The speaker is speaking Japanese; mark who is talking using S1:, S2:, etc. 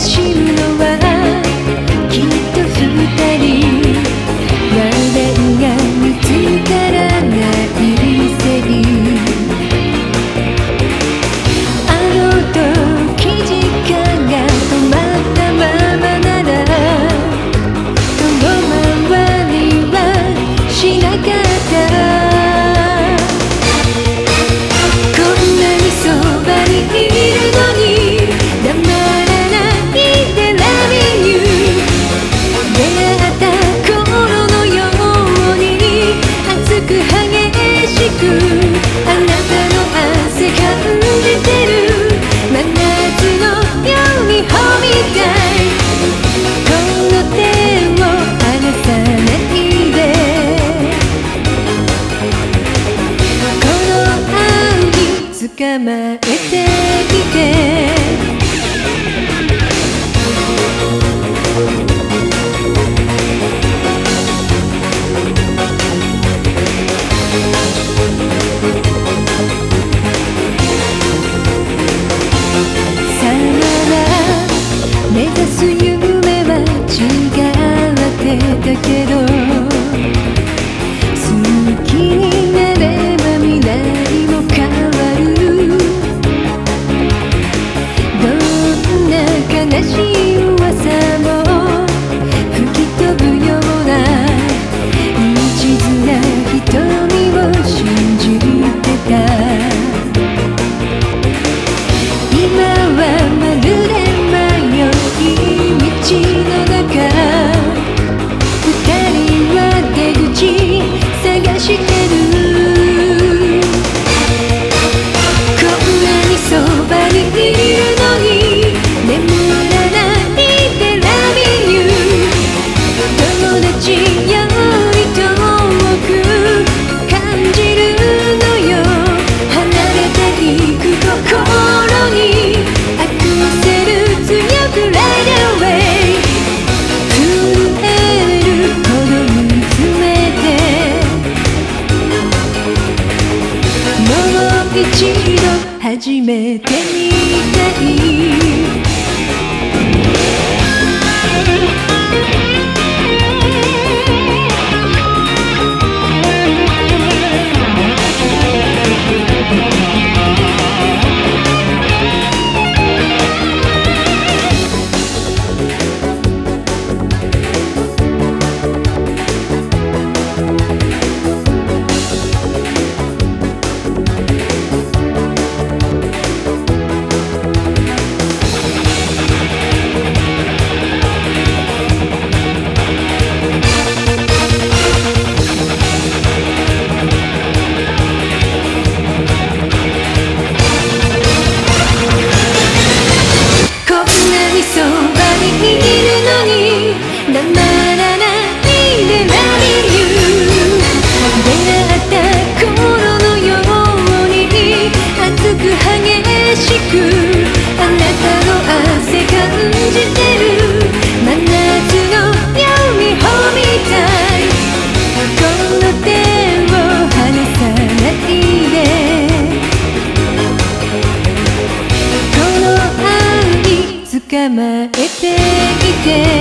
S1: しむ。一度初めてみたい甘えていけ